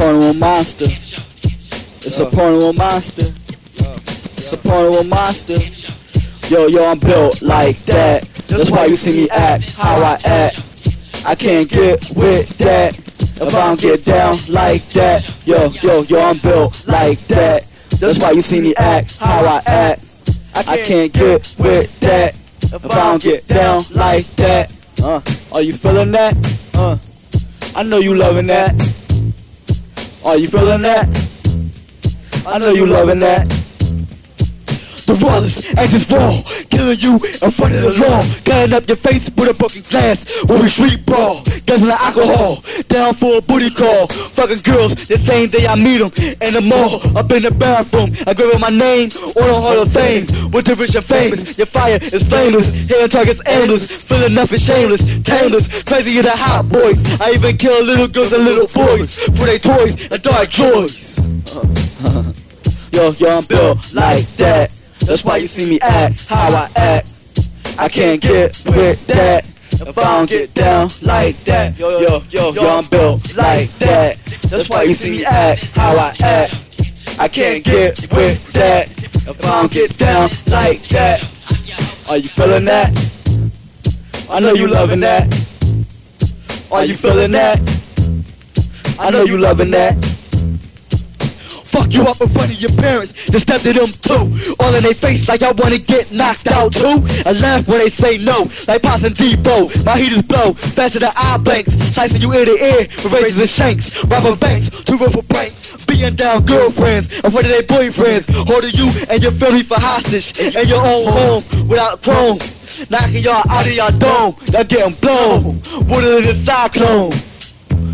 porno monster. It's a porno monster. It's a porno monster. Yo, yo, I'm built like that. That's why you see me act how I act. I can't get with that if I don't get down like that. Yo, yo, yo, I'm built like that. That's why you see me act how I act. I can't get with that if I don't get down like that. Uh, are you feeling that? Uh, I know you loving that. Are you feeling that? I know you loving that. The as this wall, killing you in front of the law, cutting up your face with a broken glass. When we street brawl, guzzling alcohol, down for a booty call. Fucking girls, the same day I meet them in the mall, up in the bathroom. I her my name on the Hall of Fame. With the rich and famous, your fire is flameless, hitting targets aimless, feeling nothing shameless, tameless, crazy the hot boys. I even kill little girls and little boys for their toys and dark joys. Yo, yo, I'm built like that. That's why you see me act how I act. I can't get with that if I don't get down like that. Yo, yo, yo, yo, I'm built like that. That's why you see me act how I act. I can't get with that if I don't get down like that. Are you feeling that? I know you loving that. Are you feeling that? I know you loving that. Fuck you up in front of your parents, just step to them too. All in their face like I wanna get knocked out too. I laugh when they say no, like Possum Depot. My heaters blow faster than eye blanks. Slicing you ear to ear with razors and shanks. Robbing banks, two for pranks. Beating down girlfriends in front of their boyfriends. Holding you and your family for hostage in your own home without chrome. Knocking y'all out of your dome, y'all getting blown. Water in the cyclone.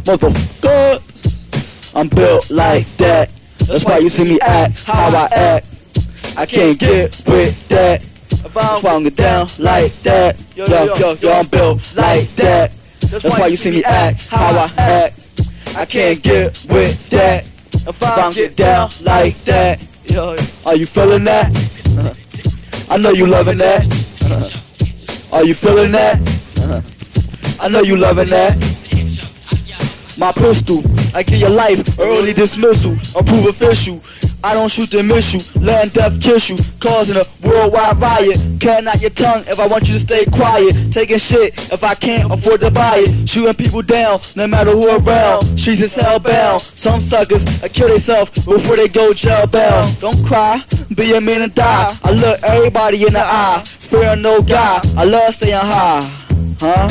Motherfuckers, I'm built like that. That's why you see me act how I act. I can't get with that. If I get down like that, yo, yo, yo, I'm built like that. That's why you see me act how I act. I can't get with that. If I get down like that, yo, are you feeling that? I know you loving that. Are you feeling that? I know you loving that. My pistol, I give your life early dismissal, approve official. I don't shoot to miss you, letting death kiss you, causing a worldwide riot. Cutting out your tongue if I want you to stay quiet. Taking shit if I can't afford to buy it. Shooting people down, no matter who around. Streets is hellbound. Some suckers I kill themselves before they go jail bound. Don't cry, be a man and die. I look everybody in the eye, fear no God. I love staying high, huh?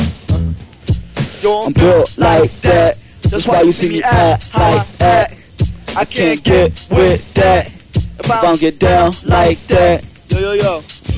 I'm built like that. That's why you see me act like that. I can't get with that if I don't get down like that. Yo, yo, yo.